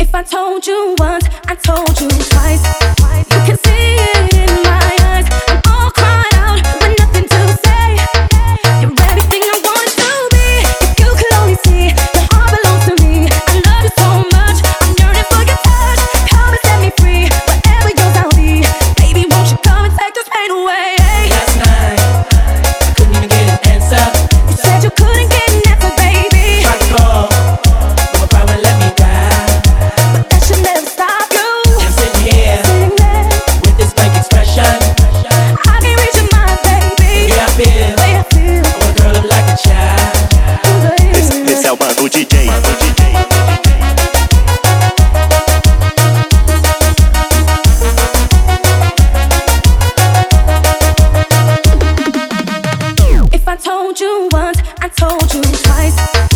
If I told you once, I told you twice. I told you once, I told you twice.